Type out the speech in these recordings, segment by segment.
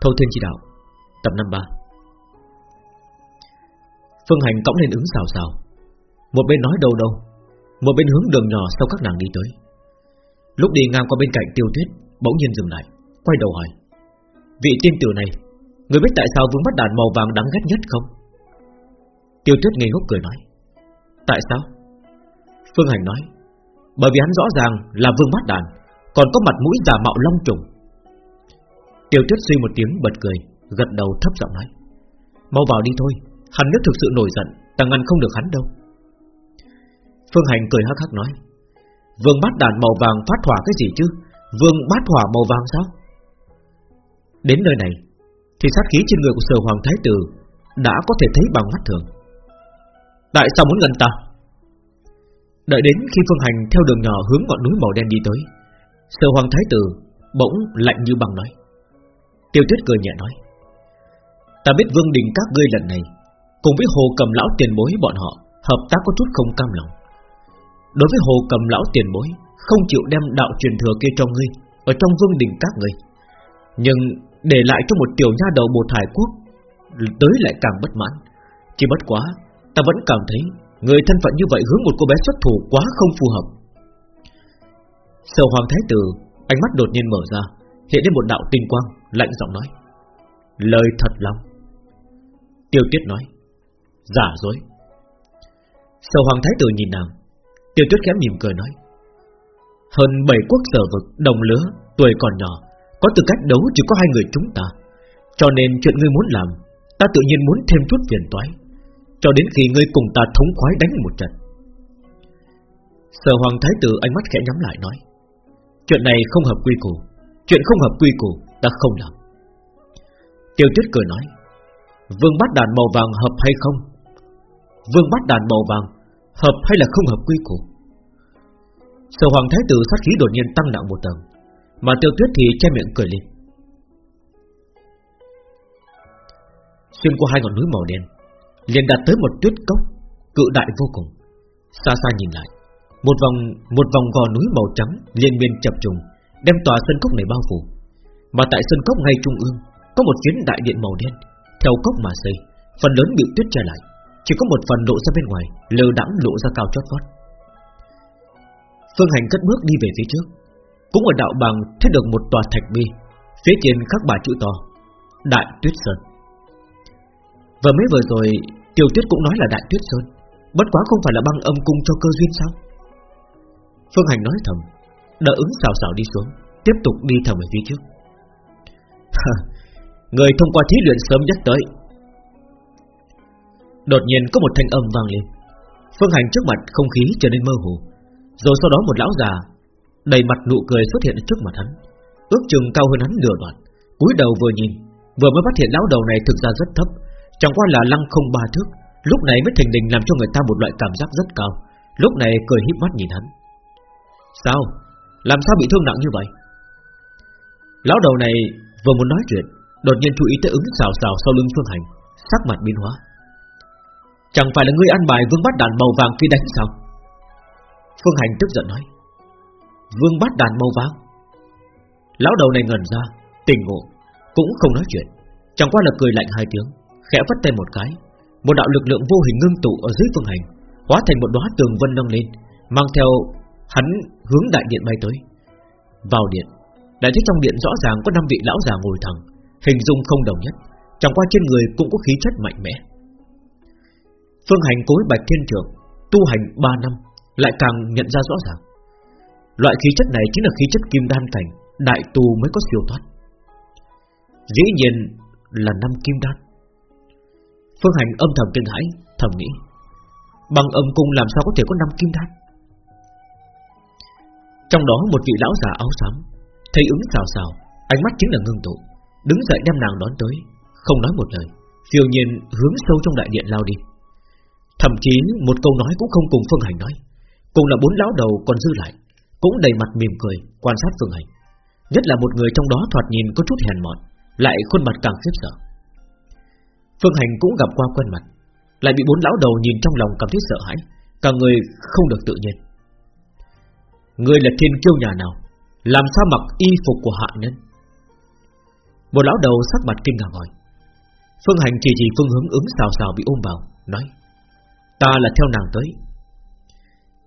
Thâu Thiên Chỉ Đạo, Tập 53 Phương Hành cõng lên ứng xào xào. Một bên nói đâu đâu, Một bên hướng đường nhỏ sau các nàng đi tới. Lúc đi ngang qua bên cạnh tiêu tuyết, Bỗng nhiên dừng lại, Quay đầu hỏi, Vị tiên tử này, Người biết tại sao vương bắt đàn màu vàng đáng ghét nhất không? Tiêu tuyết ngây ngốc cười nói, Tại sao? Phương Hành nói, Bởi vì hắn rõ ràng là vương bát đàn, Còn có mặt mũi giả mạo long trùng Tiêu tuyết suy một tiếng bật cười, Gật đầu thấp giọng nói. Mau vào đi thôi, Hắn nếu thực sự nổi giận, Ta ngăn không được hắn đâu. Phương Hành cười hắc hắc nói. Vương bát đàn màu vàng phát hỏa cái gì chứ? Vương bát hỏa màu vàng sao? Đến nơi này, Thì sát khí trên người của sở hoàng thái tử Đã có thể thấy bằng mắt thường. Tại sao muốn gần ta? Đợi đến khi Phương Hành theo đường nhỏ hướng ngọn núi màu đen đi tới, Sở hoàng thái tử Bỗng lạnh như băng nói. Tiêu tuyết cười nhẹ nói, Ta biết vương đình các ngươi lần này Cùng với hồ cầm lão tiền bối bọn họ Hợp tác có chút không cam lòng. Đối với hồ cầm lão tiền bối, Không chịu đem đạo truyền thừa kia cho ngươi, Ở trong vương đình các ngươi. Nhưng để lại cho một tiểu nha đầu bột hải quốc Tới lại càng bất mãn. Chỉ bất quá, Ta vẫn cảm thấy Người thân phận như vậy hướng một cô bé xuất thủ quá không phù hợp. Sở hoàng thái tử Ánh mắt đột nhiên mở ra, Hiện lên một đạo tinh quang. Lạnh giọng nói. Lời thật lòng. Tiêu Tuyết nói. Giả dối. Sở Hoàng Thái Tử nhìn nàng. Tiêu Tuyết khẽ mỉm cười nói. Hơn bảy quốc sở vực đồng lứa, Tuổi còn nhỏ, Có tư cách đấu chỉ có hai người chúng ta. Cho nên chuyện ngươi muốn làm, Ta tự nhiên muốn thêm chút phiền toái. Cho đến khi ngươi cùng ta thống khoái đánh một trận. Sở Hoàng Thái Tử ánh mắt khẽ nhắm lại nói. Chuyện này không hợp quy củ. Chuyện không hợp quy củ. Ta không làm. Tiêu Tuyết cười nói, Vương bát đàn màu vàng hợp hay không? Vương bát đàn màu vàng Hợp hay là không hợp quy củ? Sở hoàng thái tử sát khí đột nhiên tăng nặng một tầng, Mà tiêu tuyết thì che miệng cười lên. Xuyên qua hai ngọn núi màu đen, liền đạt tới một tuyết cốc, Cự đại vô cùng. Xa xa nhìn lại, Một vòng một vòng gò núi màu trắng liên miên chập trùng, Đem tòa sân cốc này bao phủ. Mà tại sân cốc ngay trung ương Có một phiến đại điện màu đen theo cốc mà xây, phần lớn bị tuyết che lại, chỉ có một phần lộ ra bên ngoài, lờ đãng lộ ra cao chót vót. Phương Hành cất bước đi về phía trước, cũng ở đạo bằng thấy được một tòa thạch bi, phía trên khắc ba chữ to, Đại Tuyết Sơn. Và mới vừa rồi, tiểu Tuyết cũng nói là Đại Tuyết Sơn, bất quá không phải là băng âm cung cho cơ duyên sao? Phương Hành nói thầm, đỡ ứng xào xào đi xuống, tiếp tục đi thầm về phía trước. Người thông qua thí luyện sớm nhất tới. Đột nhiên có một thanh âm vang lên. Phương Hành trước mặt không khí trở nên mơ hồ. Rồi sau đó một lão già, Đầy mặt nụ cười xuất hiện trước mặt hắn. Ước chừng cao hơn hắn nửa đoạn, cúi đầu vừa nhìn, Vừa mới phát hiện lão đầu này thực ra rất thấp, Chẳng qua là lăng không ba thước, Lúc này mới thình đình làm cho người ta một loại cảm giác rất cao. Lúc này cười híp mắt nhìn hắn. Sao? Làm sao bị thương nặng như vậy? Lão đầu này vừa muốn nói chuyện, Đột nhiên chú ý tới ứng xào xào sau lưng Phương Hành, Sắc mặt biến hóa. Chẳng phải là ngươi ăn bài vương bát đàn màu vàng khi đánh sao? Phương Hành tức giận nói. Vương bát đàn màu vàng? Lão đầu này ngẩn ra Tình ngộ, Cũng không nói chuyện. Chẳng qua là cười lạnh hai tiếng, Khẽ vất tay một cái. Một đạo lực lượng vô hình ngưng tụ ở dưới Phương Hành, Hóa thành một đóa tường vân nâng lên, Mang theo hắn hướng đại điện bay tới. Vào điện Đại thấy trong điện rõ ràng có năm vị lão già ngồi thẳng, Hình dung không đồng nhất, Chẳng qua trên người cũng có khí chất mạnh mẽ. Phương hành cối bạch thiên trường, Tu hành 3 năm, Lại càng nhận ra rõ ràng. Loại khí chất này chính là khí chất kim đan cảnh, Đại tu mới có siêu thoát. Dĩ nhiên là năm kim đan. Phương hành âm thầm kinh hãi, Thầm nghĩ, Bằng âm cung làm sao có thể có năm kim đan? Trong đó một vị lão già áo xám Thấy ứng xào xào, Ánh mắt chính là ngưng tụ. Đứng dậy đem nàng đón tới, Không nói một lời Phiêu nhiên hướng sâu trong đại điện lao đi. Thậm chí một câu nói cũng không cùng Phương Hành nói. Cùng là bốn lão đầu còn dư lại, Cũng đầy mặt mỉm cười, Quan sát Phương Hành. Nhất là một người trong đó thoạt nhìn có chút hèn mọn, Lại khuôn mặt càng khiếp sợ. Phương Hành cũng gặp qua quen mặt, Lại bị bốn lão đầu nhìn trong lòng cảm thấy sợ hãi, Cả người không được tự nhiên. Người là thiên kiêu nhà nào làm sao mặc y phục của hạ nhân? Một lão đầu sắc mặt kinh ngạc hỏi. Phương Hành chỉ chỉ phương hướng ứng xào xào bị ôm vào, Nói, Ta là theo nàng tới.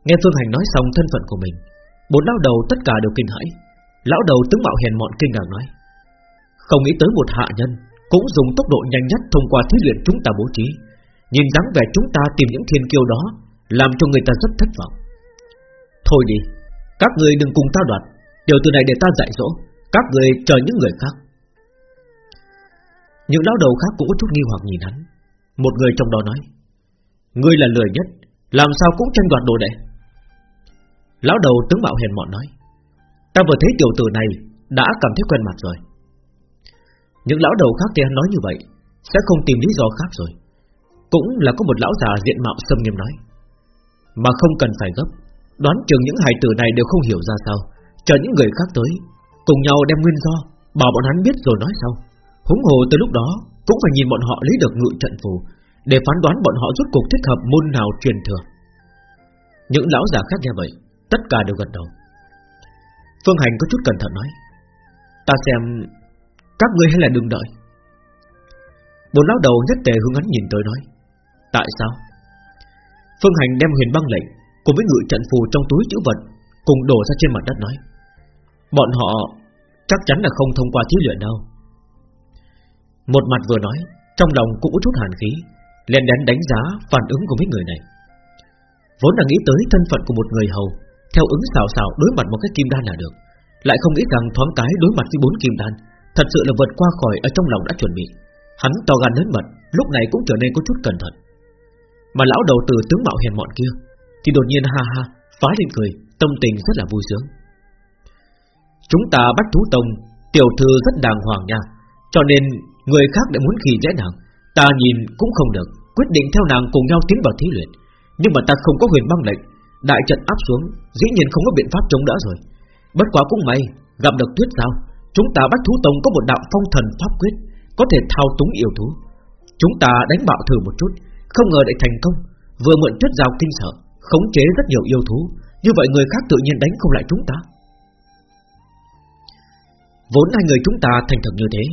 Nghe Phương Hành nói xong thân phận của mình Bốn lão đầu tất cả đều kinh hãi. Lão đầu tướng mạo hèn mọn kinh ngạc nói, Không nghĩ tới một hạ nhân Cũng dùng tốc độ nhanh nhất thông qua thí luyện chúng ta bố trí. Nhìn dáng vẻ chúng ta tìm những thiên kiêu đó Làm cho người ta rất thất vọng. Thôi đi, Các người đừng cùng ta đoạt Điều từ này để ta dạy dỗ, Các người chờ những người khác. Những lão đầu khác cũng có chút nghi hoặc nhìn hắn. Một người trong đó nói, Ngươi là lười nhất, Làm sao cũng tranh đoạt đồ đệ. Lão đầu tướng mạo hèn mọn nói, Ta vừa thấy tiểu tử này Đã cảm thấy quen mặt rồi. Những lão đầu khác thì hắn nói như vậy, Sẽ không tìm lý do khác rồi. Cũng là có một lão già diện mạo sâm nghiêm nói, Mà không cần phải gấp, Đoán chừng những hài tử này đều không hiểu ra sao. Chờ những người khác tới, Cùng nhau đem nguyên do, Bảo bọn hắn biết rồi nói sau. Húng hồ từ lúc đó, Cũng phải nhìn bọn họ lấy được ngự trận phù, Để phán đoán bọn họ rút cuộc thích hợp môn nào truyền thừa. Những lão già khác nghe vậy, Tất cả đều gật đầu. Phương Hành có chút cẩn thận nói, Ta xem Các ngươi hay là đừng đợi. Bốn lão đầu nhất tề hướng hắn nhìn tới nói, Tại sao? Phương Hành đem huyền băng lệnh Cùng với ngự trận phù trong túi chữ vật Cùng đổ ra trên mặt đất nói, Bọn họ chắc chắn là không thông qua thí luyện đâu. Một mặt vừa nói, Trong lòng cũng có chút hàn khí liền đánh đánh giá phản ứng của mấy người này. Vốn là nghĩ tới thân phận của một người hầu, Theo ứng xào xào đối mặt một cái kim đan là được, Lại không nghĩ rằng thoáng cái đối mặt với bốn kim đan, Thật sự là vượt qua khỏi ở trong lòng đã chuẩn bị. Hắn to gan lớn mật, Lúc này cũng trở nên có chút cẩn thận. Mà lão đầu từ tướng mạo hèn mọn kia, Thì đột nhiên ha ha, Phá lên cười. Tâm tình rất là vui sướng. Chúng ta bắt thú tông, Tiểu thư rất đàng hoàng nha. Cho nên, người khác đã muốn khi dễ nàng. Ta nhìn cũng không được, Quyết định theo nàng cùng nhau tiến vào thí luyện. Nhưng mà ta không có huyền băng lệnh. Đại trận áp xuống, Dĩ nhiên không có biện pháp chống đỡ rồi. Bất quá cũng may, Gặp được tuyết sao Chúng ta bắt thú tông có một đạo phong thần pháp quyết, Có thể thao túng yêu thú. Chúng ta đánh bạo thử một chút, Không ngờ lại thành công. Vừa mượn tuyết giao kinh sợ, Khống chế rất nhiều yêu thú. Như vậy người khác tự nhiên đánh không lại chúng ta. Vốn hai người chúng ta thành thật như thế,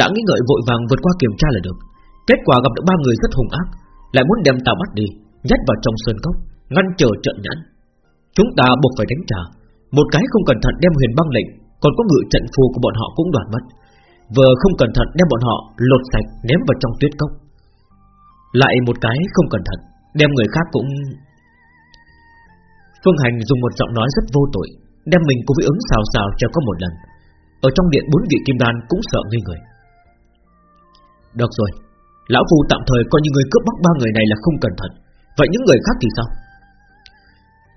Đã nghĩ ngợi vội vàng vượt qua kiểm tra là được. Kết quả gặp được ba người rất hung ác, Lại muốn đem ta bắt đi, Nhét vào trong sơn cốc, Ngăn trở trận nhãn. Chúng ta buộc phải đánh trả. Một cái không cẩn thận đem huyền băng lệnh, Còn có ngự trận phù của bọn họ cũng đoạt mất. Vừa không cẩn thận đem bọn họ lột sạch ném vào trong tuyết cốc. Lại một cái không cẩn thận, Đem người khác cũng Phương Hành dùng một giọng nói rất vô tội, Đem mình cùng với ứng xào xào cho có một lần. Ở trong điện, bốn vị kim đan cũng sợ ngây người. Được rồi, Lão Phu tạm thời coi như người cướp bóc ba người này là không cẩn thận. Vậy những người khác thì sao?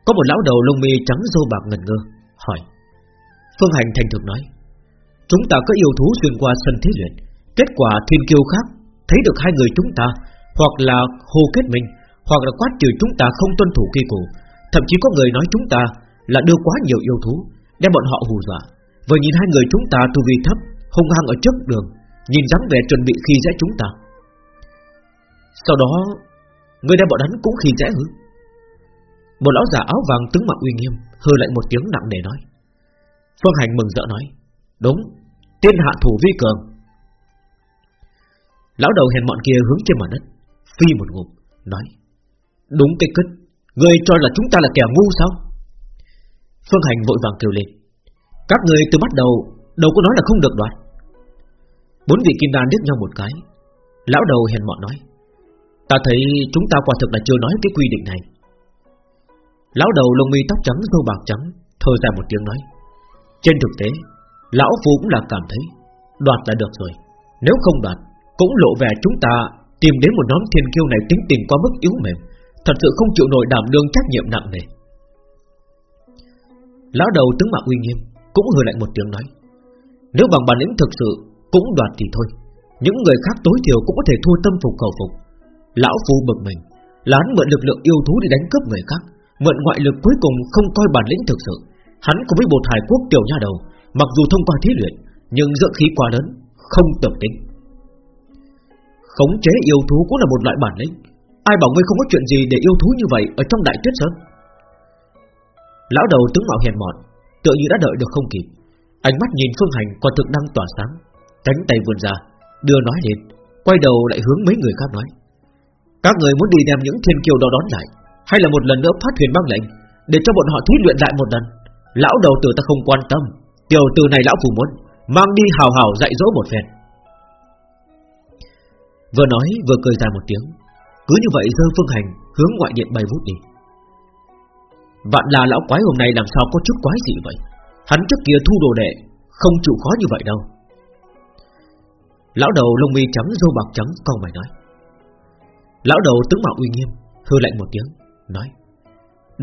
Có một lão đầu lông mi trắng dâu bạc ngần ngơ, Hỏi. Phương Hành thành thực nói, Chúng ta có yêu thú xuyên qua sân thí luyện. Kết quả thiên kiêu khác, Thấy được hai người chúng ta, Hoặc là hô kết minh, Hoặc là quát trừ chúng ta không tuân thủ kỳ củ Thậm chí có người nói chúng ta Là đưa quá nhiều yêu thú Đem bọn họ hù dọa. Vừa nhìn hai người chúng ta tu vi thấp Hung hăng ở trước đường Nhìn dáng vẻ chuẩn bị khi dễ chúng ta. Sau đó Người đem bọn hắn cũng khi dễ hứ Một lão già áo vàng tướng mặt uy nghiêm Hư lại một tiếng nặng để nói. Phương Hành mừng rỡ nói Đúng, tiên hạ thủ vi cường. Lão đầu hèn mọn kia hướng trên mặt đất Phi một ngụm Nói Đúng cái cứt Người cho là chúng ta là kẻ ngu sao? Phương Hành vội vàng kêu lên. Các người từ bắt đầu Đâu có nói là không được đoạt Bốn vị kim đan liếc nhau một cái. Lão đầu hèn mọn nói, Ta thấy chúng ta quả thực là chưa nói cái quy định này. Lão đầu lông mi tóc trắng râu bạc trắng Thơ ra một tiếng nói, Trên thực tế, Lão Phu cũng là cảm thấy, Đoạt là được rồi. Nếu không đoạt, Cũng lộ vẻ chúng ta Tìm đến một nhóm thiên kiêu này tính tình quá mức yếu mềm. Thật sự không chịu nổi đảm đương trách nhiệm nặng nề. Lão đầu tướng mạo uy nghiêm Cũng hừ lạnh một tiếng nói, Nếu bằng bản lĩnh thực sự Cũng đoạt thì thôi, Những người khác tối thiểu cũng có thể thua tâm phục khẩu phục. Lão Phu bực mình, Lán mượn lực lượng yêu thú để đánh cướp người khác, Mượn ngoại lực cuối cùng không coi bản lĩnh thực sự. Hắn cùng với bột hải quốc tiểu nha đầu, Mặc dù thông qua thí luyện, Nhưng dưỡng khí quá lớn, Không tưởng tính. Khống chế yêu thú cũng là một loại bản lĩnh. Ai bảo ngươi không có chuyện gì để yêu thú như vậy Ở trong đại tuyết sơn Lão đầu tướng mạo hèn mọn, Tựa như đã đợi được không kịp. Ánh mắt nhìn phương hành còn thực đang tỏa sáng. Cánh tay vươn ra, Đưa nói lên, Quay đầu lại hướng mấy người khác nói. Các người muốn đi đem những thiên kiều đó đón lại, Hay là một lần nữa phát huyền băng lệnh, Để cho bọn họ thí luyện lại một lần? Lão đầu tử ta không quan tâm, Tiểu tử này lão phủ muốn, Mang đi hào hào dạy dỗ một phen. Vừa nói, vừa cười dài một tiếng. Cứ như vậy dơ phương hành Hướng ngoại điện bay vút đi. Vạn là lão quái hôm nay làm sao có chút quái gì vậy? Hắn trước kia thu đồ đệ, Không chịu khó như vậy đâu. Lão đầu lông mi trắng, râu bạc trắng còn mày nói. Lão đầu tướng mạo uy nghiêm, Hư lạnh một tiếng, Nói.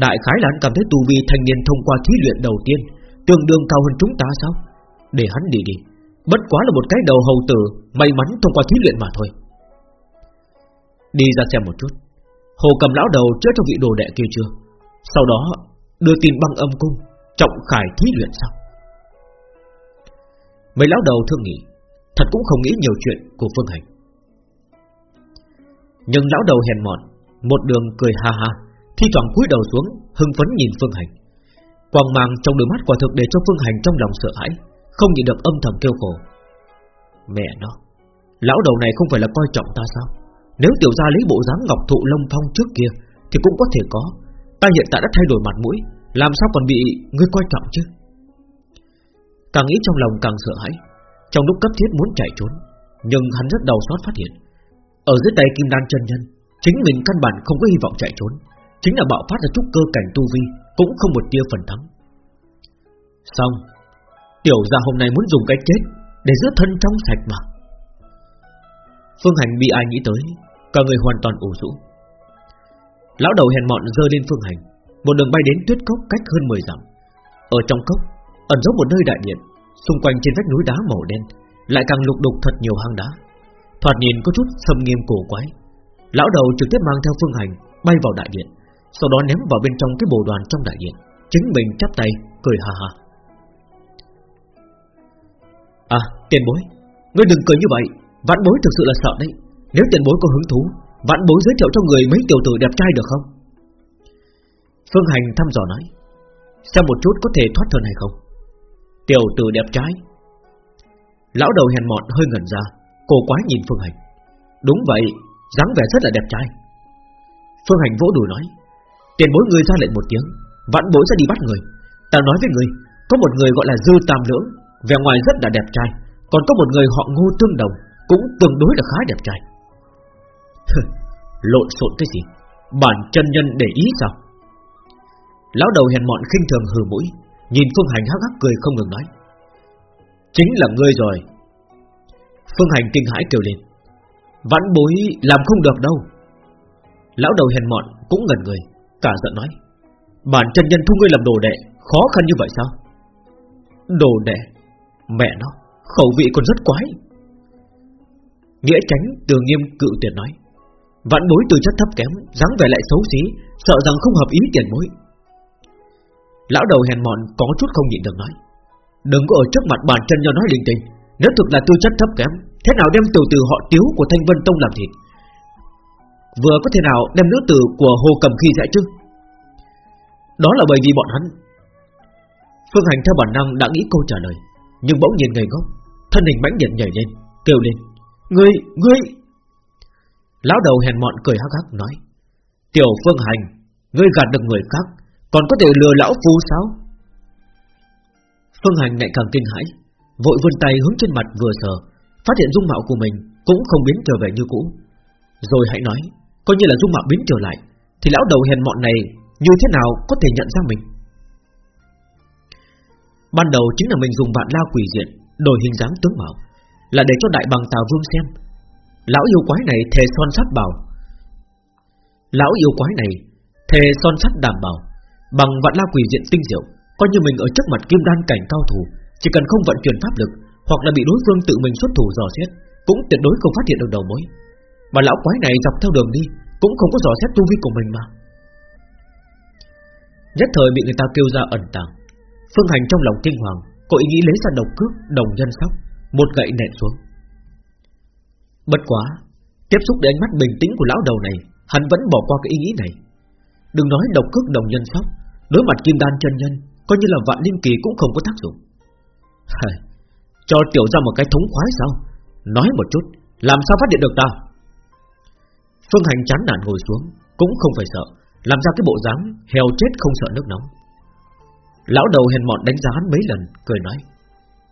Đại khái là hắn cảm thấy tu vi thanh niên thông qua thí luyện đầu tiên Tương đương cao hơn chúng ta sao? Để hắn đi đi. Bất quá là một cái đầu hầu tử May mắn thông qua thí luyện mà thôi. Đi ra xem một chút. Hồ cầm lão đầu chữa cho vị đồ đệ kia chưa? Sau đó, đưa tin băng âm cung, Trọng khải thí luyện sao Mấy lão đầu thương nghĩ Thật cũng không nghĩ nhiều chuyện của Phương Hành. Nhưng lão đầu hèn mọn, Một đường cười ha ha, Thi thoảng cúi đầu xuống, Hưng phấn nhìn Phương Hành. Quang mang trong đôi mắt quả thực để cho Phương Hành trong lòng sợ hãi, Không nhịn được âm thầm kêu khổ. Mẹ nó, Lão đầu này không phải là coi trọng ta sao? Nếu tiểu gia lấy bộ dáng ngọc thụ lông phong trước kia, Thì cũng có thể có. Ta hiện tại đã thay đổi mặt mũi, Làm sao còn bị ngươi coi trọng chứ? Càng nghĩ trong lòng càng sợ hãi. Trong lúc cấp thiết muốn chạy trốn, Nhưng hắn rất đau xót phát hiện, Ở dưới tay kim đan chân nhân, Chính mình căn bản không có hy vọng chạy trốn. Chính là bạo phát ra chút cơ cảnh tu vi, Cũng không một tia phần thắng. Xong, Tiểu gia hôm nay muốn dùng cái chết Để giữ thân trong sạch mà. Phương Hành bị ai nghĩ tới Cả người hoàn toàn ủ rũ. Lão đầu hèn mọn rơi lên Phương Hành. Một đường bay đến tuyết cốc cách hơn 10 dặm. Ở trong cốc, Ẩn giấu một nơi đại điện, Xung quanh trên vách núi đá màu đen, Lại càng lục đục thật nhiều hang đá. Thoạt nhìn có chút sâm nghiêm cổ quái. Lão đầu trực tiếp mang theo Phương Hành Bay vào đại điện, Sau đó ném vào bên trong cái bồ đoàn trong đại điện, Chính mình chắp tay, cười ha ha. À tiền bối, Ngươi đừng cười như vậy. Vãn bối thực sự là sợ đấy. Nếu tiền bối có hứng thú Vãn bối giới thiệu cho người mấy tiểu tử đẹp trai được không? Phương Hành thăm dò nói Xem một chút có thể thoát thân hay không. Tiểu tử đẹp trai. Lão đầu hèn mọn hơi ngẩn ra Cô quá nhìn Phương Hành. Đúng vậy, dáng vẻ rất là đẹp trai. Phương Hành vỗ đùi nói Tiền bối người ra lệnh một tiếng Vãn bối sẽ đi bắt người. Ta nói với người Có một người gọi là Dư Tam Lưỡng Vẻ ngoài rất là đẹp trai Còn có một người họ Ngô Tương Đồng Cũng tương đối là khá đẹp trai. Lộn xộn cái gì? Bản chân nhân để ý sao? Lão đầu hèn mọn khinh thường hừ mũi, Nhìn Phương Hành hắc hắc cười không ngừng nói. Chính là ngươi rồi. Phương Hành kinh hãi kêu lên. Vãn bối làm không được đâu. Lão đầu hèn mọn cũng ngẩn người, Cả giận nói. Bản chân nhân thu ngươi làm đồ đệ, Khó khăn như vậy sao? Đồ đệ? Mẹ nó, Khẩu vị còn rất quái. Nghĩa tránh từ nghiêm cự tuyệt nói vạn bối từ chất thấp kém dáng vẻ lại xấu xí Sợ rằng không hợp ý tiền bối. Lão đầu hèn mọn có chút không nhịn được nói Đừng có ở trước mặt bàn chân cho nói linh tinh. Nếu thực là tư chất thấp kém Thế nào đem tiểu tử họ tiếu của Thanh Vân Tông làm thịt? Vừa có thể nào đem nữ tử của Hồ Cầm Khi dạy chứ? Đó là bởi vì bọn hắn. Phương Hành theo bản năng đã nghĩ câu trả lời Nhưng bỗng nhiên ngây ngốc Thân hình mãnh điện nhảy lên Kêu lên Ngươi, ngươi Lão đầu hèn mọn cười hắc hắc, nói, Tiểu Phương Hành, Ngươi gạt được người khác, Còn có thể lừa lão phu sao? Phương Hành lại càng kinh hãi, Vội vươn tay hướng trên mặt vừa sờ, Phát hiện dung mạo của mình Cũng không biến trở về như cũ. Rồi hãy nói, Coi như là dung mạo biến trở lại, Thì lão đầu hèn mọn này Như thế nào có thể nhận ra mình? Ban đầu chính là mình dùng vạn la quỷ diện Đổi hình dáng tướng mạo, Là để cho đại bằng tào vương xem Lão yêu quái này thề son sắt bảo. Lão yêu quái này Thề son sắt đảm bảo, Bằng vạn la quỷ diện tinh diệu, Coi như mình ở trước mặt kim đan cảnh cao thủ, Chỉ cần không vận chuyển pháp lực, Hoặc là bị đối phương tự mình xuất thủ dò xét, Cũng tuyệt đối không phát hiện được đầu mối. Mà lão quái này dọc theo đường đi, Cũng không có dò xét tu vi của mình mà. Nhất thời bị người ta kêu ra ẩn tàng. Phương Hành trong lòng kinh hoàng, Có ý nghĩ lấy ra độc cước, đồng nhân sóc Một gậy nện xuống. Bất quá, Tiếp xúc đến ánh mắt bình tĩnh của lão đầu này, Hắn vẫn bỏ qua cái ý nghĩ này. Đừng nói độc cước đồng nhân sóc Đối mặt kim đan chân nhân, Coi như là vạn linh kỳ cũng không có tác dụng. Cho tiểu ra một cái thống khoái sao? Nói một chút, Làm sao phát hiện được ta Phương Hành chán nản ngồi xuống, Cũng không phải sợ, Làm ra cái bộ dáng heo chết không sợ nước nóng. Lão đầu hèn mọn đánh giá hắn mấy lần, Cười nói,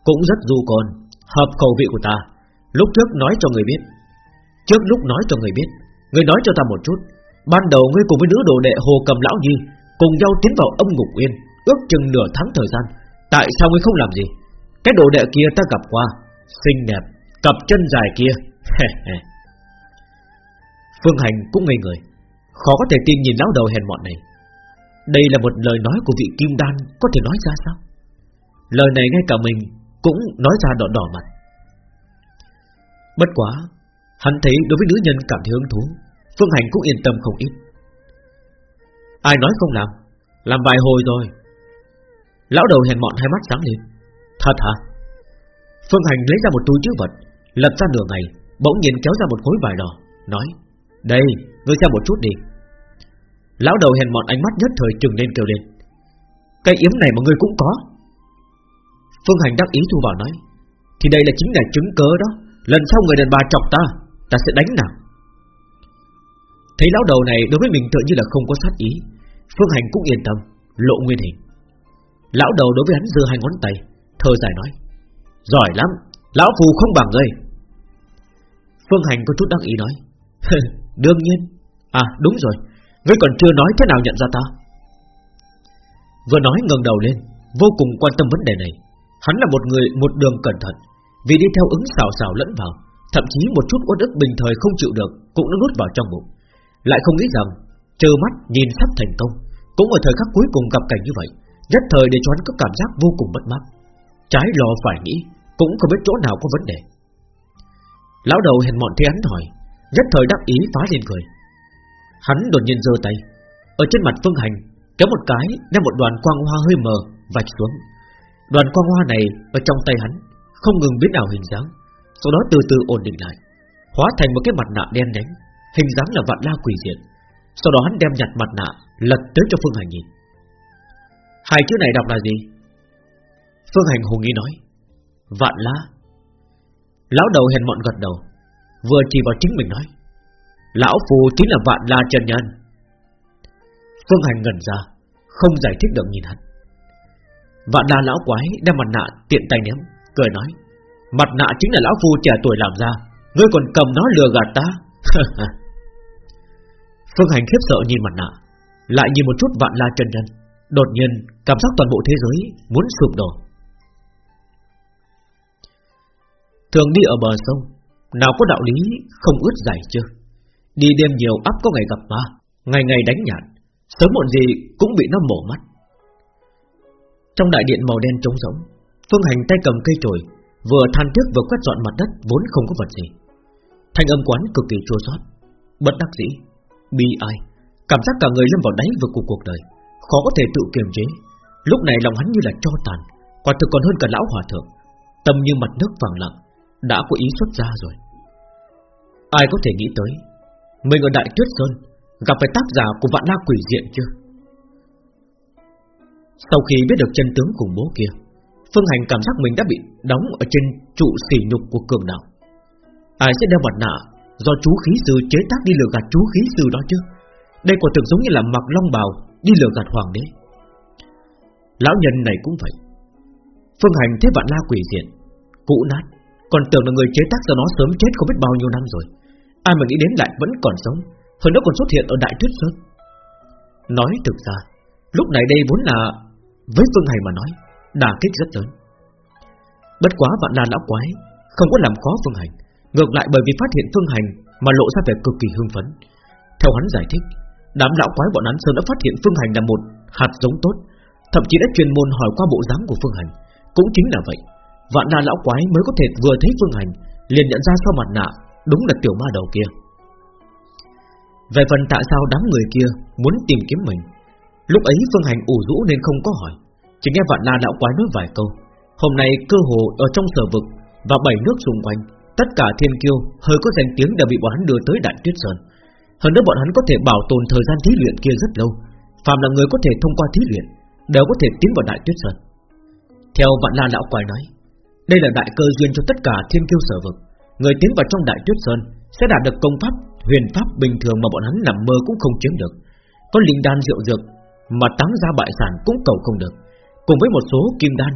Cũng rất du con Hợp khẩu vị của ta. Lúc trước nói cho người biết. Trước lúc nói cho người biết, Người nói cho ta một chút. Ban đầu ngươi cùng với nữ đồ đệ Hồ Cầm Lão Nhi Cùng nhau tiến vào âm ngục uyên, Ước chừng nửa tháng thời gian. Tại sao ngươi không làm gì? Cái đồ đệ kia ta gặp qua, Xinh đẹp, Cặp chân dài kia. Phương Hành cũng ngây người. Khó có thể tin nhìn lão đầu hèn mọn này. Đây là một lời nói của vị Kim Đan, Có thể nói ra sao? Lời này ngay cả mình Cũng nói ra đỏ đỏ mặt. Bất quá Hắn thấy đối với nữ nhân cảm thấy hứng thú Phương Hành cũng yên tâm không ít. Ai nói không làm Làm vài hồi rồi. Lão đầu hèn mọn hai mắt sáng lên. Thật hả Phương Hành lấy ra một túi chứa vật Lật ra nửa ngày Bỗng nhiên kéo ra một khối vải đỏ Nói Đây, ngươi xem một chút đi. Lão đầu hèn mọn ánh mắt nhất thời trừng lên kêu lên Cái yếm này mà ngươi cũng có? Phương Hành đắc ý thu vào nói Thì đây là chính là chứng cớ đó. Lần sau người đàn bà chọc ta Ta sẽ đánh nào Thấy lão đầu này đối với mình tự như là không có sát ý, Phương Hành cũng yên tâm, Lộ nguyên hình. Lão đầu đối với hắn giơ hai ngón tay Thơ dài nói, Giỏi lắm, Lão phù không bằng ngươi. Phương Hành có chút đắc ý nói Đương nhiên. À đúng rồi, Ngươi còn chưa nói thế nào nhận ra ta? Vừa nói ngẩng đầu lên, Vô cùng quan tâm vấn đề này. Hắn là một người một đường cẩn thận vì đi theo ứng xào xào lẫn vào, Thậm chí một chút uất ức bình thời không chịu được Cũng đã nuốt vào trong bụng. Lại không nghĩ rằng, Trơ mắt nhìn sắp thành công, Cũng ở thời khắc cuối cùng gặp cảnh như vậy, Nhất thời để cho hắn có cảm giác vô cùng mất mát Trái lo phải nghĩ, Cũng không biết chỗ nào có vấn đề. Lão đầu hèn mọn thấy hắn hỏi, Nhất thời đắc ý phá lên cười. Hắn đột nhiên giơ tay, Ở trên mặt Phương Hành, Kéo một cái đem một đoàn quang hoa hơi mờ Vạch xuống. Đoàn quang hoa này ở trong tay hắn không ngừng biến ảo hình dáng, Sau đó từ từ ổn định lại, Hóa thành một cái mặt nạ đen nhánh, Hình dáng là vạn la quỷ diện Sau đó hắn đem nhặt mặt nạ Lật tới cho Phương Hành nhìn. Hai chữ này đọc là gì? Phương Hành hùng ý nói, Vạn la. Lão đầu hèn mọn gật đầu, Vừa chỉ vào chính mình nói, Lão phù chính là vạn la chân nhân. Phương Hành ngẩn ra, Không giải thích được nhìn hắn. Vạn la lão quái đem mặt nạ tiện tay ném Cười nói, Mặt nạ chính là lão phu trẻ tuổi làm ra, Ngươi còn cầm nó lừa gạt ta? Phương Hành khiếp sợ nhìn mặt nạ, Lại nhìn một chút vạn la chân nhân, Đột nhiên cảm giác toàn bộ thế giới Muốn sụp đổ. Thường đi ở bờ sông, Nào có đạo lý không ướt dài chưa Đi đêm nhiều áp có ngày gặp ma, Ngày ngày đánh nhạn, Sớm muộn gì cũng bị nó mổ mắt. Trong đại điện màu đen trống rỗng Phương Hành tay cầm cây chổi, Vừa than tiếc vừa quét dọn mặt đất Vốn không có vật gì. Thanh âm quán cực kỳ chua xót. Bất đắc dĩ, Bi ai, Cảm giác cả người lâm vào đáy vực của cuộc đời, Khó có thể tự kiềm chế. Lúc này lòng hắn như là cho tàn, Quả thực còn hơn cả lão hòa thượng. Tâm như mặt nước vàng lặng, Đã có ý xuất ra rồi. Ai có thể nghĩ tới, Mình ở Đại Tuyết Sơn, Gặp phải tác giả của vạn la quỷ diện chưa? Sau khi biết được chân tướng khủng bố kia Phương Hành cảm giác mình đã bị đóng Ở trên trụ sỉ nhục của cường đạo. Ai sẽ đeo mặt nạ Do chú khí sư chế tác đi lừa gạt chú khí sư đó chứ? Đây quả thực giống như là mặc long bào Đi lừa gạt hoàng đế. Lão nhân này cũng vậy. Phương Hành thế vạn la quỷ diện Cũ nát, Còn tưởng là người chế tác ra nó sớm chết không biết bao nhiêu năm rồi. Ai mà nghĩ đến lại vẫn còn sống, Hơn nữa còn xuất hiện ở Đại Tuyết Sơn. Nói thực ra, Lúc này đây vốn là, Với Phương Hành mà nói đả kích rất lớn. Bất quá vạn la lão quái, Không có làm khó Phương Hành, Ngược lại bởi vì phát hiện Phương Hành Mà lộ ra vẻ cực kỳ hưng phấn. Theo hắn giải thích, Đám lão quái bọn hắn sơn đã phát hiện Phương Hành là một hạt giống tốt, Thậm chí đã chuyên môn hỏi qua bộ dáng của Phương Hành. Cũng chính là vậy, Vạn la lão quái mới có thể vừa thấy Phương Hành, liền nhận ra sau mặt nạ Đúng là tiểu ma đầu kia. Về phần tại sao đám người kia Muốn tìm kiếm mình, Lúc ấy Phương Hành ủ rũ nên không có hỏi. Chỉ nghe vạn la lão quái nói vài câu. Hôm nay cơ hồ ở trong sở vực Và bảy nước xung quanh Tất cả thiên kiêu hơi có danh tiếng đều bị bọn hắn đưa tới Đại Tuyết Sơn. Hơn nữa bọn hắn có thể bảo tồn thời gian thí luyện kia rất lâu. Phạm là người có thể thông qua thí luyện Đều có thể tiến vào Đại Tuyết Sơn. Theo vạn la lão quái nói Đây là đại cơ duyên cho tất cả thiên kiêu sở vực. Người tiến vào trong đại tuyết sơn Sẽ đạt được công pháp, huyền pháp bình thường Mà bọn hắn nằm mơ cũng không chiếm được. Có linh đan rượu dược Mà táng ra bại sản cũng cầu không được. Cùng với một số kim đan.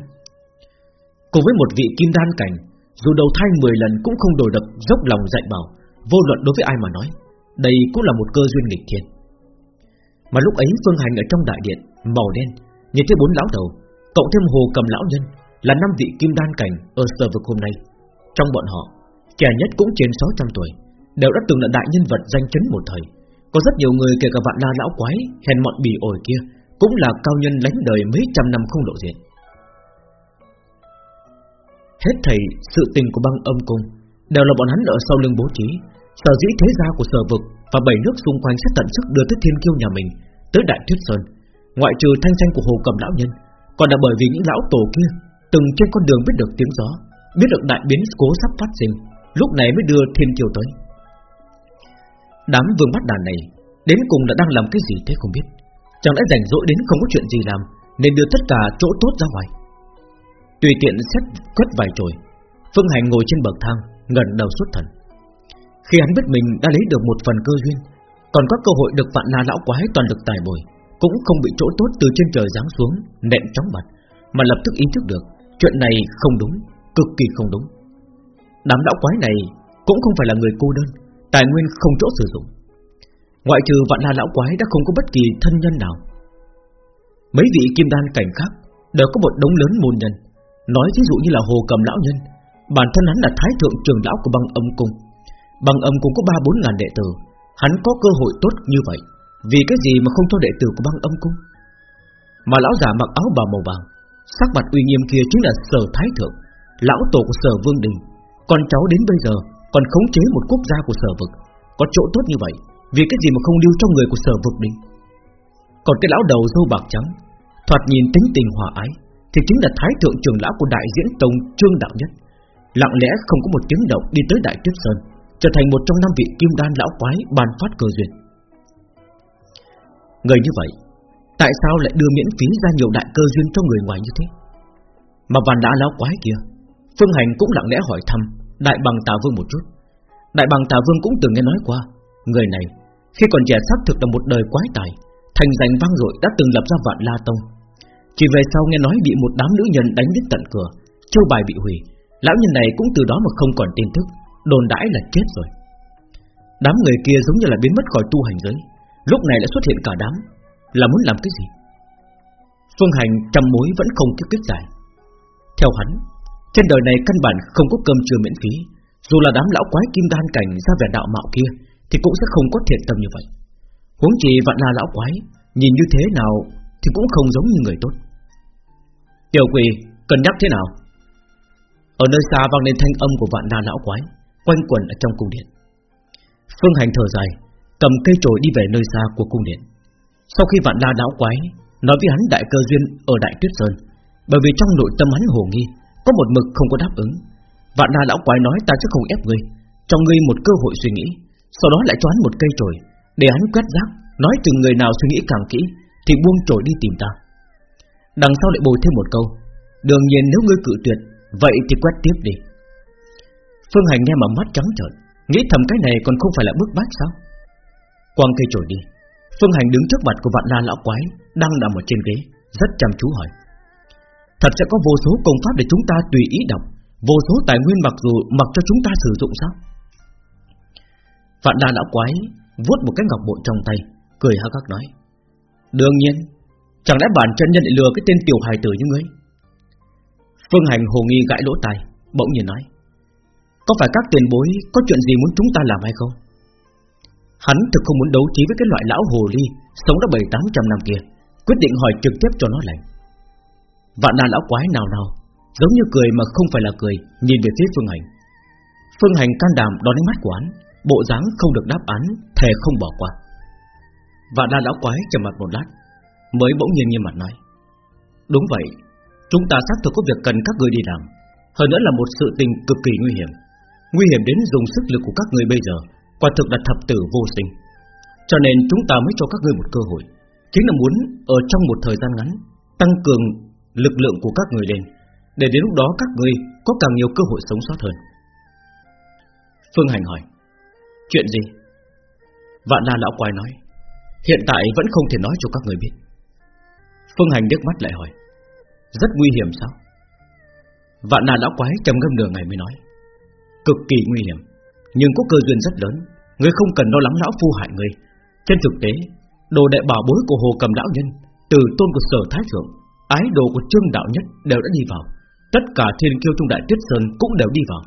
Cùng với một vị kim đan cảnh, Dù đầu thai 10 lần cũng không đổi được Dốc lòng dạy bảo, Vô luận đối với ai mà nói, Đây cũng là một cơ duyên nghịch thiên. Mà lúc ấy Phương Hành ở trong đại điện, Màu đen, Nhìn thấy bốn lão đầu, Cộng thêm hồ cầm lão nhân, Là năm vị kim đan cảnh ở sở vực hôm nay. Trong bọn họ, Trẻ nhất cũng trên 600 tuổi, Đều đã từng là đại nhân vật danh chấn một thời. Có rất nhiều người, kể cả vạn la lão quái, Hèn mọn bỉ ổi kia cũng là cao nhân lánh đời mấy trăm năm không lộ diện. Hết thầy, sự tình của băng âm cung Đều là bọn hắn ở sau lưng bố trí, Sở dĩ thế gia của sở vực Và bảy nước xung quanh sẽ tận sức đưa tới thiên kiêu nhà mình Tới đại tuyết sơn. Ngoại trừ thanh danh của hồ cầm lão nhân, Còn là bởi vì những lão tổ kia Từng trên con đường biết được tiếng gió, Biết được đại biến cố sắp phát sinh, Lúc này mới đưa thiên kiêu tới. Đám vương bắt đàn này Đến cùng đã đang làm cái gì thế không biết. Chẳng lẽ rảnh rỗi đến không có chuyện gì làm, Nên đưa tất cả chỗ tốt ra ngoài. Tùy tiện xét quét vài chồi, Phương Hành ngồi trên bậc thang, Ngẩn đầu suốt thần. Khi hắn biết mình đã lấy được một phần cơ duyên, Còn có cơ hội được vạn la lão quái toàn lực tài bồi, Cũng không bị chỗ tốt từ trên trời giáng xuống, Nện chóng mặt, Mà lập tức ý thức được Chuyện này không đúng, Cực kỳ không đúng. Đám lão quái này cũng không phải là người cô đơn, Tài nguyên không chỗ sử dụng. Ngoại trừ vạn la lão quái đã không có bất kỳ thân nhân nào. Mấy vị kim đan cảnh khác Đều có một đống lớn môn nhân. Nói ví dụ như là hồ cầm lão nhân, Bản thân hắn là thái thượng trường lão của băng âm cung. Băng âm cung có ba bốn ngàn đệ tử, Hắn có cơ hội tốt như vậy, Vì cái gì mà không cho đệ tử của băng âm cung? Mà lão già mặc áo bào màu vàng, Sắc mặt uy nghiêm kia chính là sở thái thượng, Lão tổ của sở vương đình. Con cháu đến bây giờ Còn khống chế một quốc gia của sở vực, Có chỗ tốt như vậy. Vì cái gì mà không lưu trong người của sở vực đình Còn cái lão đầu dâu bạc trắng, Thoạt nhìn tính tình hòa ái, Thì chính là thái thượng trưởng lão của đại diễn tông Trương Đạo Nhất. Lặng lẽ không có một tiếng động đi tới Đại Tuyết Sơn, Trở thành một trong năm vị kim đan lão quái Ban phát cơ duyên. Người như vậy, Tại sao lại đưa miễn phí ra nhiều đại cơ duyên cho người ngoài như thế? Mà vàn đã lão quái kia, Phương Hành cũng lặng lẽ hỏi thăm Đại bằng Tà Vương một chút. Đại bằng Tà Vương cũng từng nghe nói qua, Người này khi còn trẻ xác thực là một đời quái tài, Thành danh vang dội đã từng lập ra vạn la tông. Chỉ về sau nghe nói bị một đám nữ nhân đánh đến tận cửa Châu bài bị hủy, Lão nhân này cũng từ đó mà không còn tin tức, Đồn đãi là chết rồi. Đám người kia giống như là biến mất khỏi tu hành giới, Lúc này lại xuất hiện cả đám, Là muốn làm cái gì? Phương Hành trăm mối vẫn không kết kết giải. Theo hắn, Trên đời này căn bản không có cơm trưa miễn phí, Dù là đám lão quái kim đan cảnh ra vẻ đạo mạo kia thì cũng sẽ không có thiện tâm như vậy. Huống chi vạn là lão quái, Nhìn như thế nào Thì cũng không giống như người tốt. Tiểu quỷ cần nhắc thế nào? Ở nơi xa vang lên thanh âm của vạn la lão quái, Quanh quẩn ở trong cung điện. Phương hành thở dài, Cầm cây chổi đi về nơi xa của cung điện. Sau khi vạn la lão quái Nói với hắn đại cơ duyên ở đại tuyết sơn, Bởi vì trong nội tâm hắn hồ nghi, Có một mực không có đáp ứng, Vạn la lão quái nói ta sẽ không ép ngươi, Cho ngươi một cơ hội suy nghĩ. Sau đó lại cho hắn một cây chổi Để hắn quét rác, Nói từng người nào suy nghĩ càng kỹ, Thì buông chổi đi tìm ta. Đằng sau lại bồi thêm một câu, Đương nhiên nếu ngươi cự tuyệt, Vậy thì quét tiếp đi. Phương Hành nghe mà mắt trắng trợn, Nghĩ thầm cái này còn không phải là bức bách sao? Quang cây trổi đi, Phương Hành đứng trước mặt của vạn la lão quái, Đang nằm ở trên ghế, Rất chăm chú hỏi. Thật sẽ có vô số công pháp để chúng ta tùy ý đọc, Vô số tài nguyên mặc dù mặc cho chúng ta sử dụng sao? Vạn đà lão quái vuốt một cái ngọc bội trong tay, Cười hắc hắc nói, Đương nhiên, Chẳng lẽ bản chân nhân lại lừa cái tên tiểu hài tử như ngươi? Phương Hành hồ nghi gãi lỗ tai, Bỗng nhiên nói, Có phải các tiền bối có chuyện gì muốn chúng ta làm hay không? Hắn thực không muốn đấu trí với cái loại lão hồ ly Sống đã bảy tám trăm năm kia, Quyết định hỏi trực tiếp cho nó lành. Vạn đà lão quái nào nào, Giống như cười mà không phải là cười, Nhìn về phía Phương Hành. Phương Hành can đảm đón ánh mắt của hắn. Bộ dáng không được đáp án, Thề không bỏ qua. Và đa lão quái trầm mặt một lát, Mới bỗng nhiên nghiêm mặt nói, Đúng vậy, Chúng ta xác thực có việc cần các người đi làm. Hơn nữa là một sự tình cực kỳ nguy hiểm. Nguy hiểm đến dùng sức lực của các người bây giờ, Quả thực là thập tử vô sinh. Cho nên chúng ta mới cho các người một cơ hội, Chính là muốn ở trong một thời gian ngắn, Tăng cường lực lượng của các người lên, Để đến lúc đó các người Có càng nhiều cơ hội sống sót hơn. Phương Hành hỏi Chuyện gì? Vạn Na Lão Quái nói, Hiện tại vẫn không thể nói cho các người biết. Phương Hành đứt mắt lại hỏi, Rất nguy hiểm sao? Vạn Na Lão Quái trầm ngâm nửa ngày mới nói, Cực kỳ nguy hiểm, Nhưng có cơ duyên rất lớn, người không cần lo lắng lão phu hại người. Trên thực tế, Đồ đệ bảo bối của Hồ Cầm Lão Nhân Từ tôn của Sở Thái Thượng, Ái đồ của Trương Đạo Nhất đều đã đi vào. Tất cả thiên kiêu trong Đại Tuyết Sơn cũng đều đi vào.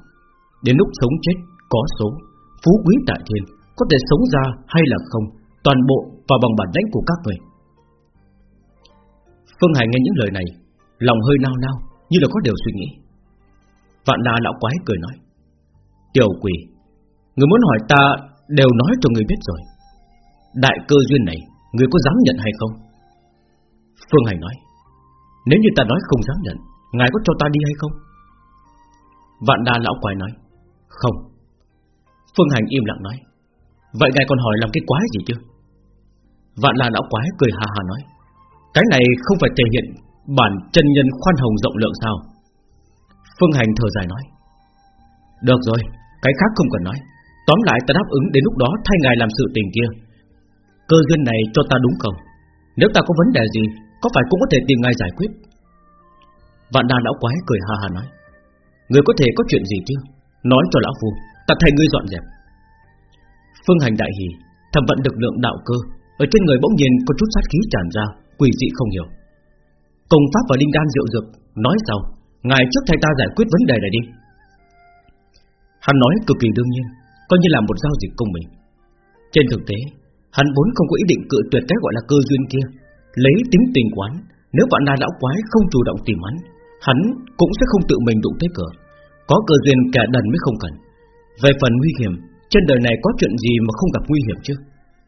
Đến lúc sống chết, Có số. Phú quý tại thiên, Có thể sống ra hay là không, Toàn bộ vào bằng bản lãnh của các người. Phương Hải nghe những lời này, Lòng hơi nao nao, Như là có điều suy nghĩ. Vạn đà lão quái cười nói, Tiểu quỷ, Người muốn hỏi ta đều nói cho người biết rồi. Đại cơ duyên này, Người có dám nhận hay không? Phương hải nói, Nếu như ta nói không dám nhận, Ngài có cho ta đi hay không? Vạn đa lão quái nói, Không Phương Hành im lặng nói, Vậy ngài còn hỏi làm cái quái gì chứ? Vạn là lão quái cười hà hà nói, Cái này không phải thể hiện Bản chân nhân khoan hồng rộng lượng sao? Phương Hành thở dài nói, Được rồi, Cái khác không cần nói. Tóm lại ta đáp ứng đến lúc đó thay ngài làm sự tình kia. Cơ duyên này cho ta đúng không? Nếu ta có vấn đề gì, Có phải cũng có thể tìm ngài giải quyết. Vạn đà lão quái cười ha ha nói, Người có thể có chuyện gì chứ? Nói cho lão phu. Ta thay ngươi dọn dẹp. Phương hành đại hỉ Thẩm vận lực lượng đạo cơ Ở trên người bỗng nhiên có chút sát khí tràn ra Quỷ dị không hiểu. Công pháp và linh đan diệu dược Nói sau, Ngài trước thay ta giải quyết vấn đề này đi. Hắn nói cực kỳ đương nhiên Coi như là một giao dịch công mình Trên thực tế Hắn vốn không có ý định cự tuyệt cái gọi là cơ duyên kia Lấy tính tình quán Nếu vạn na lão quái không chủ động tìm hắn Hắn cũng sẽ không tự mình đụng tới cửa. Có cơ duyên kẻ đần mới không cần. Về phần nguy hiểm, Trên đời này có chuyện gì mà không gặp nguy hiểm chứ?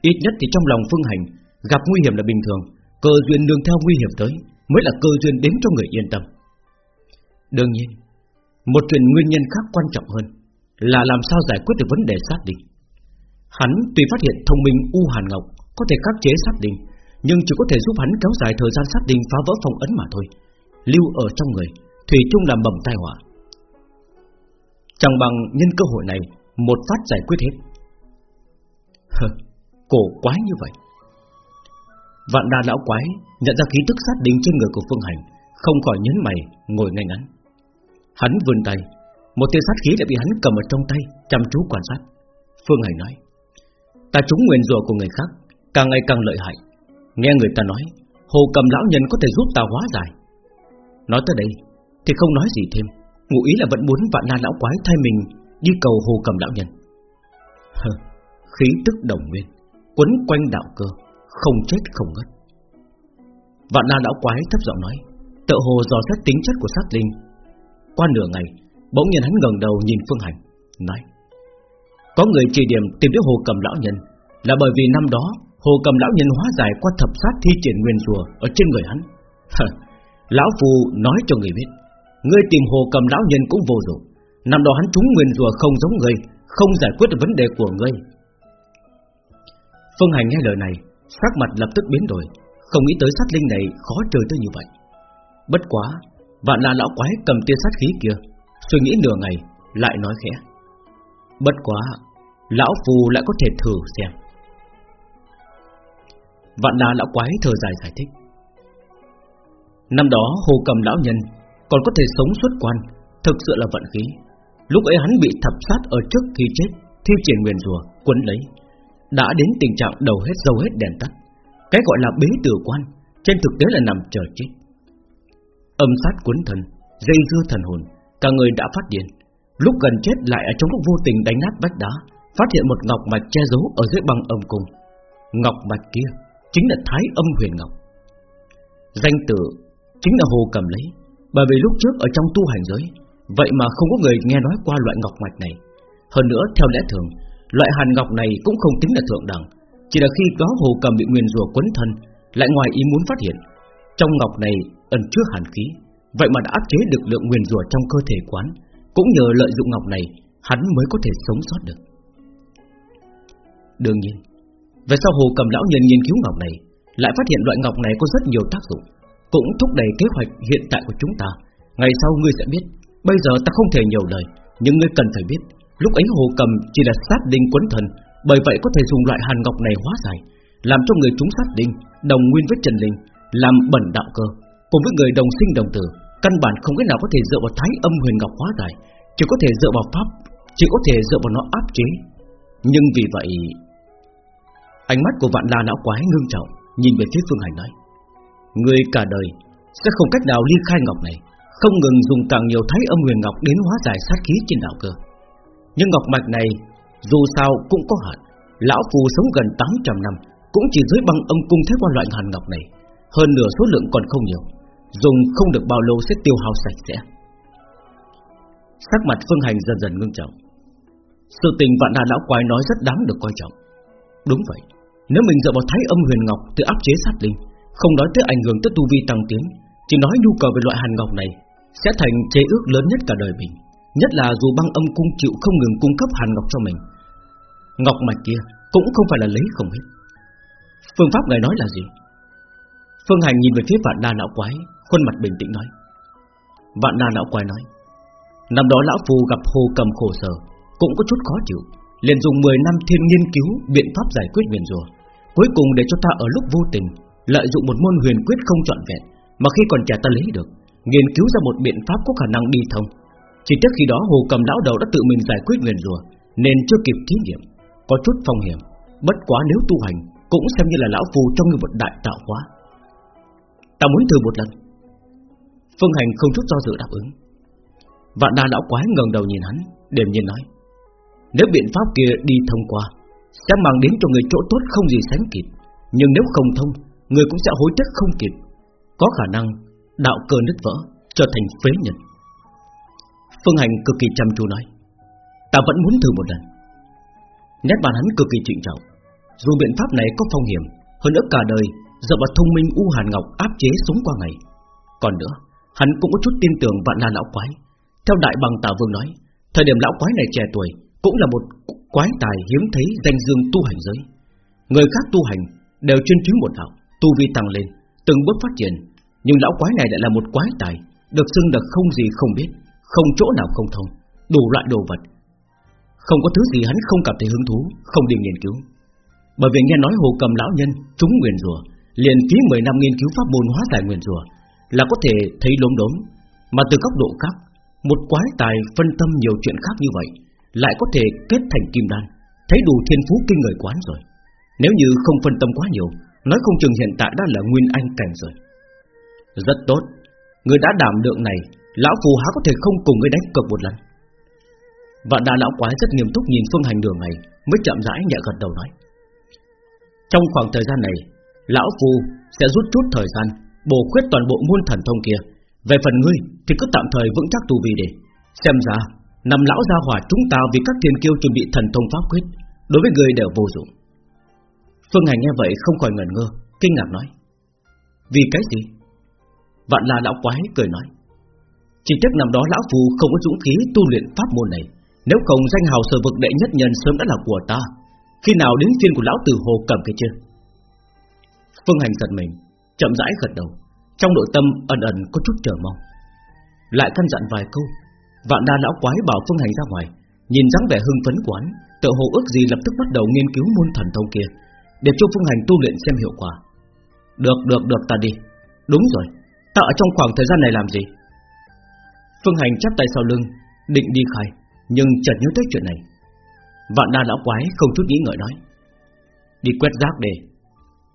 Ít nhất thì trong lòng phương hành, Gặp nguy hiểm là bình thường, Cơ duyên nương theo nguy hiểm tới, Mới là cơ duyên đến cho người yên tâm. Đương nhiên, Một chuyện nguyên nhân khác quan trọng hơn Là làm sao giải quyết được vấn đề xác định. Hắn tuy phát hiện thông minh U Hàn Ngọc Có thể khắc chế xác định, Nhưng chỉ có thể giúp hắn kéo dài thời gian xác định phá vỡ phòng ấn mà thôi. Lưu ở trong người, Thủy chung làm bầm tai họa. Chẳng bằng nhân cơ hội này Một phát giải quyết hết. Hờ, cổ quái như vậy. Vạn đa lão quái Nhận ra khí tức sát định trên người của Phương Hành Không khỏi nhấn mày ngồi ngay ngắn. Hắn vươn tay Một tia sát khí đã bị hắn cầm ở trong tay Chăm chú quan sát. Phương Hành nói Ta trúng nguyền rùa của người khác Càng ngày càng lợi hại. Nghe người ta nói Hồ cầm lão nhân có thể giúp ta hóa giải. Nói tới đây Thì không nói gì thêm. Ngụ ý là vẫn muốn vạn na lão quái thay mình Đi cầu hồ cầm đạo nhân. Hờ, Khí tức đồng nguyên Quấn quanh đạo cơ Không chết không ngất. Vạn na lão quái thấp giọng nói Tự hồ dò xét tính chất của sát linh. Qua nửa ngày Bỗng nhiên hắn ngẩng đầu nhìn Phương Hành Nói Có người chỉ điểm tìm đến hồ cầm lão nhân Là bởi vì năm đó Hồ cầm lão nhân hóa giải qua thập sát thi triển nguyên rùa Ở trên người hắn. Lão phù nói cho người biết Ngươi tìm hồ cầm lão nhân cũng vô dụng. Năm đó hắn trúng nguyên rùa không giống ngươi, Không giải quyết được vấn đề của ngươi. Phương Hành nghe lời này, Sắc mặt lập tức biến đổi, Không nghĩ tới sát linh này khó chơi tới như vậy. Bất quá, Vạn là lão quái cầm tia sát khí kia, Suy nghĩ nửa ngày, Lại nói khẽ. Bất quá, Lão phù lại có thể thử xem. Vạn là lão quái thở dài giải thích. Năm đó Hồ Cầm lão nhân còn có thể sống xuất quan, thực sự là vận khí. Lúc ấy hắn bị thập sát ở trước khi chết, thi triển nguyền rùa quấn lấy, đã đến tình trạng đầu hết dâu hết đèn tắt. Cái gọi là bế tử quan, trên thực tế là nằm chờ chết. Âm sát cuốn thần, dây dưa thần hồn, cả người đã phát điên. Lúc gần chết lại ở trong lúc vô tình đánh nát vách đá, phát hiện một ngọc mạch che giấu ở dưới băng âm cung. Ngọc mạch kia chính là Thái Âm Huyền Ngọc. Danh tự Chính là Hồ cầm lấy bởi vì lúc trước ở trong tu hành giới, Vậy mà không có người nghe nói qua loại ngọc mạch này. Hơn nữa, theo lẽ thường, Loại hàn ngọc này cũng không tính là thượng đẳng, Chỉ là khi đó Hồ cầm bị nguyên rùa quấn thân, Lại ngoài ý muốn phát hiện. Trong ngọc này ẩn chứa hàn khí, Vậy mà đã áp chế được lượng nguyên rùa trong cơ thể quán, Cũng nhờ lợi dụng ngọc này, Hắn mới có thể sống sót được. Đương nhiên, Về sau Hồ cầm lão nhân nghiên cứu ngọc này, Lại phát hiện loại ngọc này có rất nhiều tác dụng cũng thúc đẩy kế hoạch hiện tại của chúng ta. Ngày sau ngươi sẽ biết, Bây giờ ta không thể nhiều lời, Nhưng ngươi cần phải biết, Lúc ấy hồ cầm chỉ là sát đinh quấn thần, Bởi vậy có thể dùng loại hàn ngọc này hóa giải, Làm cho người chúng sát đinh, Đồng nguyên với trần linh, Làm bẩn đạo cơ. Cùng với người đồng sinh đồng tử, Căn bản không cái nào có thể dựa vào thái âm huyền ngọc hóa giải, Chỉ có thể dựa vào pháp, Chỉ có thể dựa vào nó áp chế. Nhưng vì vậy, Ánh mắt của vạn la lão quái ngưng trọng, Nhìn về phía Phương Hành nói Người cả đời sẽ không cách nào ly khai ngọc này, Không ngừng dùng càng nhiều thái âm huyền ngọc Đến hóa giải sát khí trên đạo cơ. Nhưng ngọc mạch này, Dù sao cũng có hạn, Lão phù sống gần 800 năm, Cũng chỉ dưới băng âm cung thế quan loại hàn ngọc này, Hơn nửa số lượng còn không nhiều, Dùng không được bao lâu sẽ tiêu hao sạch sẽ. Sắc mặt Phương Hành dần dần ngưng trọng. Sự tình vạn đà lão quái nói rất đáng được coi trọng. Đúng vậy, Nếu mình dựa vào thái âm huyền ngọc Từ áp chế sát linh không nói tới ảnh hưởng tới tu vi tăng tiến, Chỉ nói nhu cầu về loại hàn ngọc này Sẽ thành chế ước lớn nhất cả đời mình, Nhất là dù băng âm cung chịu không ngừng cung cấp hàn ngọc cho mình. Ngọc mạch kia Cũng không phải là lấy không hết. Phương pháp ngài nói là gì? Phương Hành nhìn về phía vạn đa lão quái, Khuôn mặt bình tĩnh nói. Vạn đa lão quái nói, Năm đó lão phù gặp hồ cầm khổ sở, Cũng có chút khó chịu, liền dùng 10 năm thiên nghiên cứu biện pháp giải quyết nguyền rùa, Cuối cùng để cho ta ở lúc vô tình Lợi dụng một môn huyền quyết không trọn vẹn Mà khi còn trẻ ta lấy được, Nghiên cứu ra một biện pháp có khả năng đi thông. Chỉ trước khi đó hồ cầm lão đầu đã tự mình giải quyết nguyền rùa Nên chưa kịp thí nghiệm, Có chút phong hiểm. Bất quá nếu tu hành, Cũng xem như là lão phù trong như một đại tạo hóa. Ta muốn thử một lần. Phương Hành không chút do dự đáp ứng. Vạn đa lão quái ngẩng đầu nhìn hắn Đềm nhiên nói, Nếu biện pháp kia đi thông qua, Sẽ mang đến cho người chỗ tốt không gì sánh kịp. Nhưng nếu không thông Người cũng sẽ hối tiếc không kịp. Có khả năng, đạo cơ nứt vỡ, Trở thành phế nhân. Phương Hành cực kỳ chăm chú nói, Ta vẫn muốn thử một lần. Nét bàn hắn cực kỳ trịnh trọng. Dù biện pháp này có phong hiểm, Hơn nữa cả đời, Dựa vào thông minh U Hàn Ngọc áp chế sống qua ngày. Còn nữa, Hắn cũng có chút tin tưởng vạn là lão quái. Theo đại bằng tả vương nói, Thời điểm lão quái này trẻ tuổi Cũng là một quái tài hiếm thấy danh dương tu hành giới. Người khác tu hành Đều chuyên chứng một đạo. Tu vi tăng lên Từng bước phát triển. Nhưng lão quái này lại là một quái tài Được xưng là không gì không biết Không chỗ nào không thông Đủ loại đồ vật. Không có thứ gì hắn không cảm thấy hứng thú Không đi nghiên cứu. Bởi vì nghe nói hồ cầm lão nhân Trúng nguyền rùa liền phí 10 năm nghiên cứu pháp môn hóa giải nguyền rùa là có thể thấy lốm đốm, mà từ góc độ khác, một quái tài phân tâm nhiều chuyện khác như vậy, lại có thể kết thành kim đan, thấy đủ thiên phú kinh người quán rồi. Nếu như không phân tâm quá nhiều, nói không chừng hiện tại đã là nguyên anh cảnh rồi. Rất tốt, người đã đảm lượng này, lão phù há có thể không cùng người đánh cược một lần. Vạn đà lão quái rất nghiêm túc nhìn phương hành đường này, mới chậm rãi nhẹ gật đầu nói. Trong khoảng thời gian này, lão phù sẽ rút chút thời gian bổ khuyết toàn bộ môn thần thông kia. Về phần ngươi thì cứ tạm thời vững chắc tu vi để. Xem ra năm lão gia hỏa chúng ta vì các thiên kiêu chuẩn bị thần thông pháp quyết, đối với ngươi đều vô dụng. Phương Hành nghe vậy không khỏi ngẩn ngơ, kinh ngạc nói: Vì cái gì? Vạn là lão quái cười nói: Chỉ tiếc năm đó lão phù không có dũng khí tu luyện pháp môn này, nếu không danh hào sở vực đệ nhất nhân sớm đã là của ta. Khi nào đến phiên của lão tử hồ cầm cái chưa? Phương Hành giật mình chậm rãi gật đầu, trong nội tâm ẩn ẩn có chút chờ mong. Lại căn dặn vài câu, vạn đa lão quái bảo Phương Hành ra ngoài, nhìn dáng vẻ hưng phấn quán, tự hồ ước gì lập tức bắt đầu nghiên cứu môn thần thông kia, để cho Phương Hành tu luyện xem hiệu quả. Được, được, được ta đi. Đúng rồi, ta ở trong khoảng thời gian này làm gì? Phương Hành chắp tay sau lưng, định đi khai, nhưng chợt nhớ tới chuyện này. Vạn đa lão quái không chút nghĩ ngợi nói, đi quét rác để